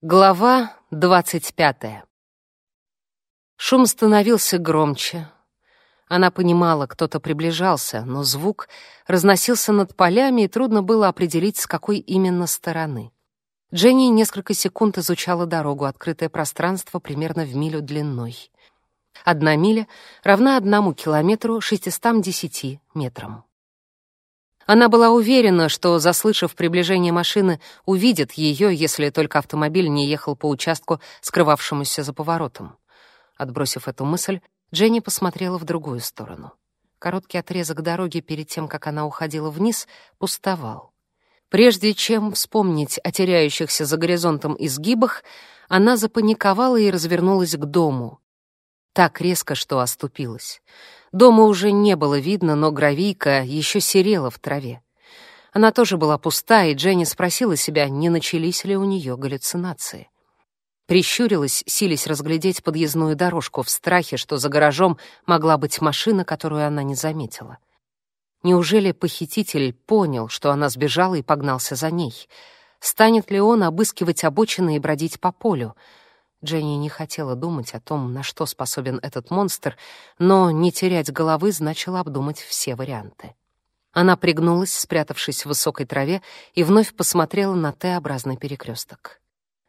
Глава двадцать пятая. Шум становился громче. Она понимала, кто-то приближался, но звук разносился над полями, и трудно было определить, с какой именно стороны. Дженни несколько секунд изучала дорогу, открытое пространство примерно в милю длиной. Одна миля равна одному километру 610 метрам. Она была уверена, что, заслышав приближение машины, увидит ее, если только автомобиль не ехал по участку, скрывавшемуся за поворотом. Отбросив эту мысль, Дженни посмотрела в другую сторону. Короткий отрезок дороги перед тем, как она уходила вниз, пустовал. Прежде чем вспомнить о теряющихся за горизонтом изгибах, она запаниковала и развернулась к дому. Так резко, что оступилась. Дома уже не было видно, но гравийка еще серела в траве. Она тоже была пуста, и Дженни спросила себя, не начались ли у нее галлюцинации. Прищурилась, силясь разглядеть подъездную дорожку в страхе, что за гаражом могла быть машина, которую она не заметила. Неужели похититель понял, что она сбежала и погнался за ней? Станет ли он обыскивать обочины и бродить по полю? Дженни не хотела думать о том, на что способен этот монстр, но не терять головы значило обдумать все варианты. Она пригнулась, спрятавшись в высокой траве, и вновь посмотрела на Т-образный перекресток.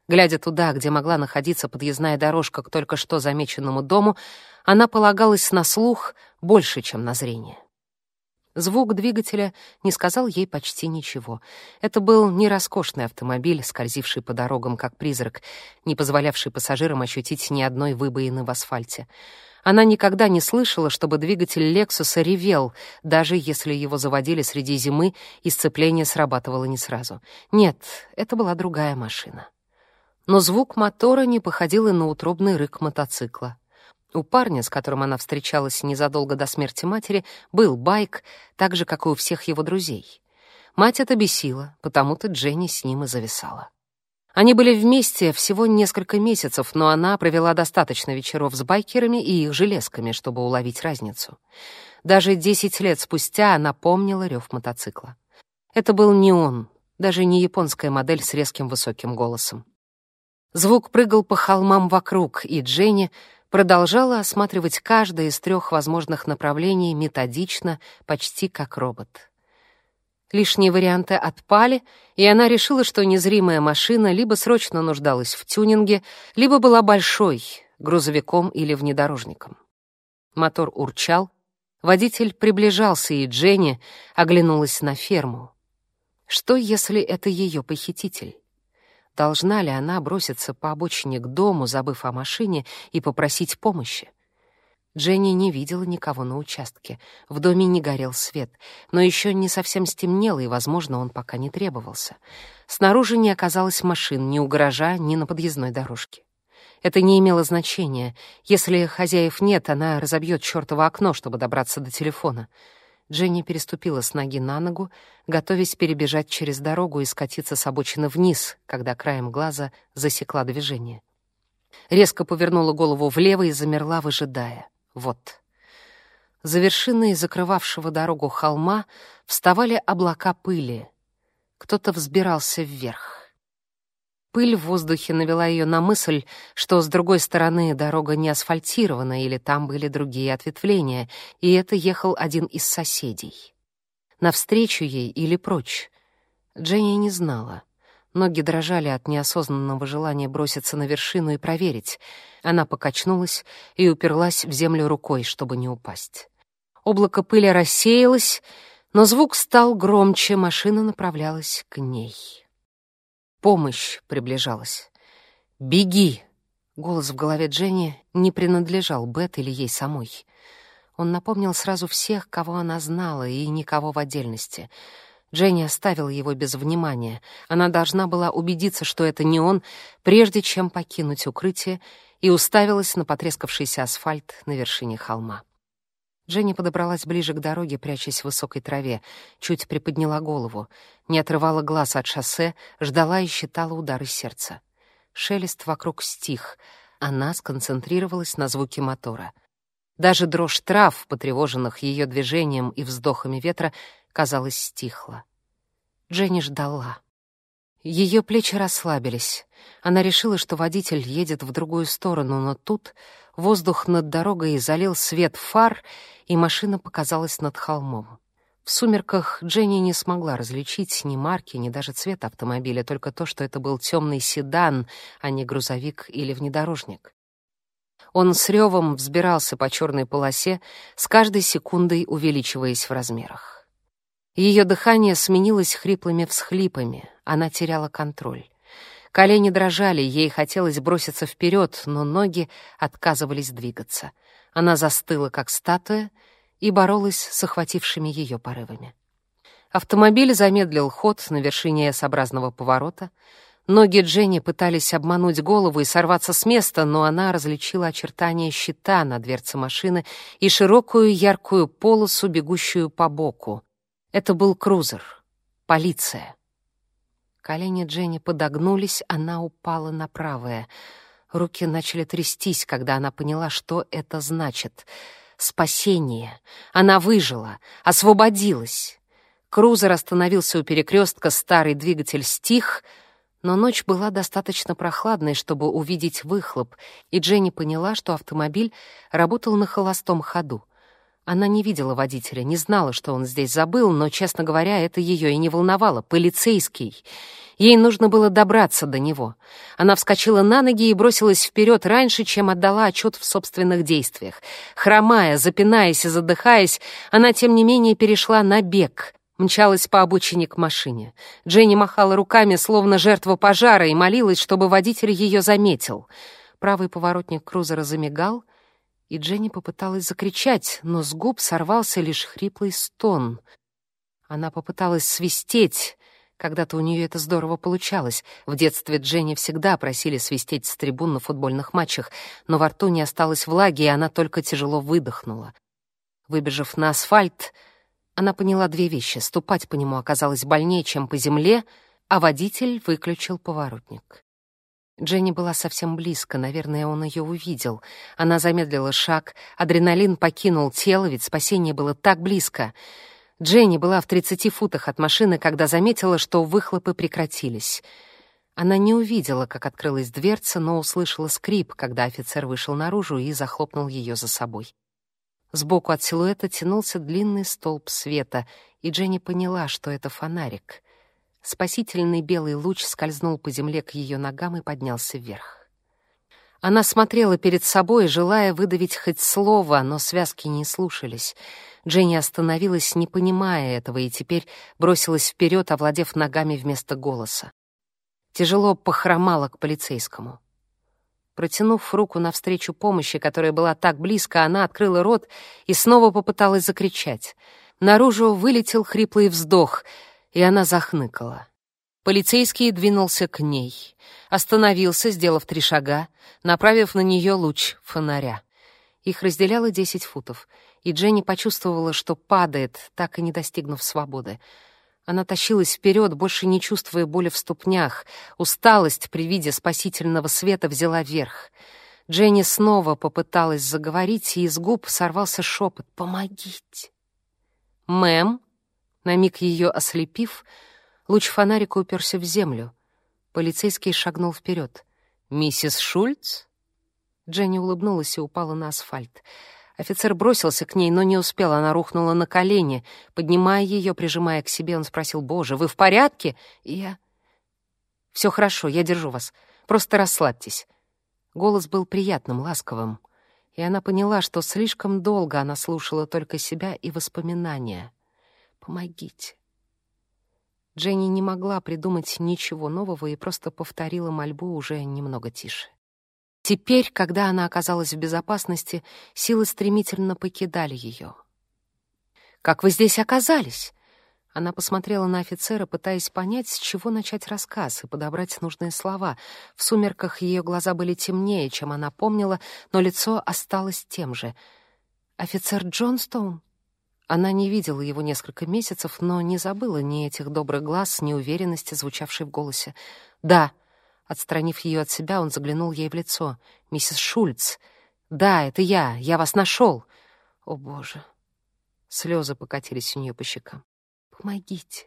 Глядя туда, где могла находиться подъездная дорожка к только что замеченному дому, она полагалась на слух больше, чем на зрение. Звук двигателя не сказал ей почти ничего. Это был не роскошный автомобиль, скользивший по дорогам как призрак, не позволявший пассажирам ощутить ни одной выбоины в асфальте. Она никогда не слышала, чтобы двигатель Лексуса ревел, даже если его заводили среди зимы, и сцепление срабатывало не сразу. Нет, это была другая машина. Но звук мотора не походил и на утробный рык мотоцикла. У парня, с которым она встречалась незадолго до смерти матери, был байк, так же, как и у всех его друзей. Мать это бесила, потому-то Дженни с ним и зависала. Они были вместе всего несколько месяцев, но она провела достаточно вечеров с байкерами и их железками, чтобы уловить разницу. Даже десять лет спустя она помнила рев мотоцикла. Это был не он, даже не японская модель с резким высоким голосом. Звук прыгал по холмам вокруг, и Дженни продолжала осматривать каждое из трех возможных направлений методично, почти как робот. Лишние варианты отпали, и она решила, что незримая машина либо срочно нуждалась в тюнинге, либо была большой, грузовиком или внедорожником. Мотор урчал, водитель приближался, и Дженни оглянулась на ферму. Что, если это ее похититель? Должна ли она броситься по обочине к дому, забыв о машине, и попросить помощи? Дженни не видела никого на участке. В доме не горел свет, но еще не совсем стемнело, и, возможно, он пока не требовался. Снаружи не оказалось машин ни у гаража, ни на подъездной дорожке. Это не имело значения. Если хозяев нет, она разобьет чёртово окно, чтобы добраться до телефона. Дженни переступила с ноги на ногу, готовясь перебежать через дорогу и скатиться с обочины вниз, когда краем глаза засекла движение. Резко повернула голову влево и замерла, выжидая. Вот. За вершиной закрывавшего дорогу холма вставали облака пыли. Кто-то взбирался вверх. Пыль в воздухе навела ее на мысль, что с другой стороны дорога не асфальтирована или там были другие ответвления, и это ехал один из соседей. Навстречу ей или прочь? Дженни не знала. Ноги дрожали от неосознанного желания броситься на вершину и проверить. Она покачнулась и уперлась в землю рукой, чтобы не упасть. Облако пыли рассеялось, но звук стал громче, машина направлялась к ней. Помощь приближалась. «Беги!» Голос в голове Дженни не принадлежал Бет или ей самой. Он напомнил сразу всех, кого она знала, и никого в отдельности. Дженни оставила его без внимания. Она должна была убедиться, что это не он, прежде чем покинуть укрытие, и уставилась на потрескавшийся асфальт на вершине холма. Женя подобралась ближе к дороге, прячась в высокой траве, чуть приподняла голову, не отрывала глаз от шоссе, ждала и считала удары сердца. Шелест вокруг стих. Она сконцентрировалась на звуке мотора. Даже дрожь трав, потревоженных ее движением и вздохами ветра, казалось, стихла. Дженни ждала. Ее плечи расслабились. Она решила, что водитель едет в другую сторону, но тут воздух над дорогой залил свет фар, и машина показалась над холмом. В сумерках Дженни не смогла различить ни марки, ни даже цвет автомобиля, только то, что это был темный седан, а не грузовик или внедорожник. Он с ревом взбирался по черной полосе, с каждой секундой увеличиваясь в размерах. Ее дыхание сменилось хриплыми всхлипами, она теряла контроль. Колени дрожали, ей хотелось броситься вперед, но ноги отказывались двигаться. Она застыла, как статуя, и боролась с охватившими ее порывами. Автомобиль замедлил ход на вершине S-образного поворота. Ноги Дженни пытались обмануть голову и сорваться с места, но она различила очертания щита на дверце машины и широкую яркую полосу, бегущую по боку. Это был крузер. Полиция. Колени Дженни подогнулись, она упала на правое. Руки начали трястись, когда она поняла, что это значит — Спасение. Она выжила, освободилась. Крузер остановился у перекрестка, старый двигатель стих, но ночь была достаточно прохладной, чтобы увидеть выхлоп, и Дженни поняла, что автомобиль работал на холостом ходу. Она не видела водителя, не знала, что он здесь забыл, но, честно говоря, это ее и не волновало. Полицейский. Ей нужно было добраться до него. Она вскочила на ноги и бросилась вперед раньше, чем отдала отчет в собственных действиях. Хромая, запинаясь и задыхаясь, она, тем не менее, перешла на бег. Мчалась по обочине к машине. Дженни махала руками, словно жертва пожара, и молилась, чтобы водитель ее заметил. Правый поворотник крузера замигал — и Дженни попыталась закричать, но с губ сорвался лишь хриплый стон. Она попыталась свистеть, когда-то у нее это здорово получалось. В детстве Дженни всегда просили свистеть с трибун на футбольных матчах, но во рту не осталось влаги, и она только тяжело выдохнула. Выбежав на асфальт, она поняла две вещи. Ступать по нему оказалось больнее, чем по земле, а водитель выключил поворотник. Дженни была совсем близко, наверное, он ее увидел. Она замедлила шаг, адреналин покинул тело, ведь спасение было так близко. Дженни была в 30 футах от машины, когда заметила, что выхлопы прекратились. Она не увидела, как открылась дверца, но услышала скрип, когда офицер вышел наружу и захлопнул ее за собой. Сбоку от силуэта тянулся длинный столб света, и Дженни поняла, что это фонарик — Спасительный белый луч скользнул по земле к ее ногам и поднялся вверх. Она смотрела перед собой, желая выдавить хоть слово, но связки не слушались. Дженни остановилась, не понимая этого, и теперь бросилась вперед, овладев ногами вместо голоса. Тяжело похромала к полицейскому. Протянув руку навстречу помощи, которая была так близко, она открыла рот и снова попыталась закричать. Наружу вылетел хриплый вздох — и она захныкала. Полицейский двинулся к ней, остановился, сделав три шага, направив на нее луч фонаря. Их разделяло десять футов, и Дженни почувствовала, что падает, так и не достигнув свободы. Она тащилась вперед, больше не чувствуя боли в ступнях. Усталость при виде спасительного света взяла верх. Дженни снова попыталась заговорить, и из губ сорвался шепот «Помогите!» «Мэм?» На миг ее ослепив, луч фонарика уперся в землю. Полицейский шагнул вперед. «Миссис Шульц?» Дженни улыбнулась и упала на асфальт. Офицер бросился к ней, но не успел, она рухнула на колени. Поднимая ее, прижимая к себе, он спросил, «Боже, вы в порядке?» И я... «Все хорошо, я держу вас. Просто расслабьтесь». Голос был приятным, ласковым. И она поняла, что слишком долго она слушала только себя и воспоминания. Помогите. Дженни не могла придумать ничего нового и просто повторила мольбу уже немного тише. Теперь, когда она оказалась в безопасности, силы стремительно покидали ее. «Как вы здесь оказались?» Она посмотрела на офицера, пытаясь понять, с чего начать рассказ и подобрать нужные слова. В сумерках ее глаза были темнее, чем она помнила, но лицо осталось тем же. «Офицер Джонстоун?» Она не видела его несколько месяцев, но не забыла ни этих добрых глаз, ни уверенности, звучавшей в голосе. «Да». Отстранив ее от себя, он заглянул ей в лицо. «Миссис Шульц. Да, это я. Я вас нашел». «О, Боже». Слезы покатились у нее по щекам. «Помогите».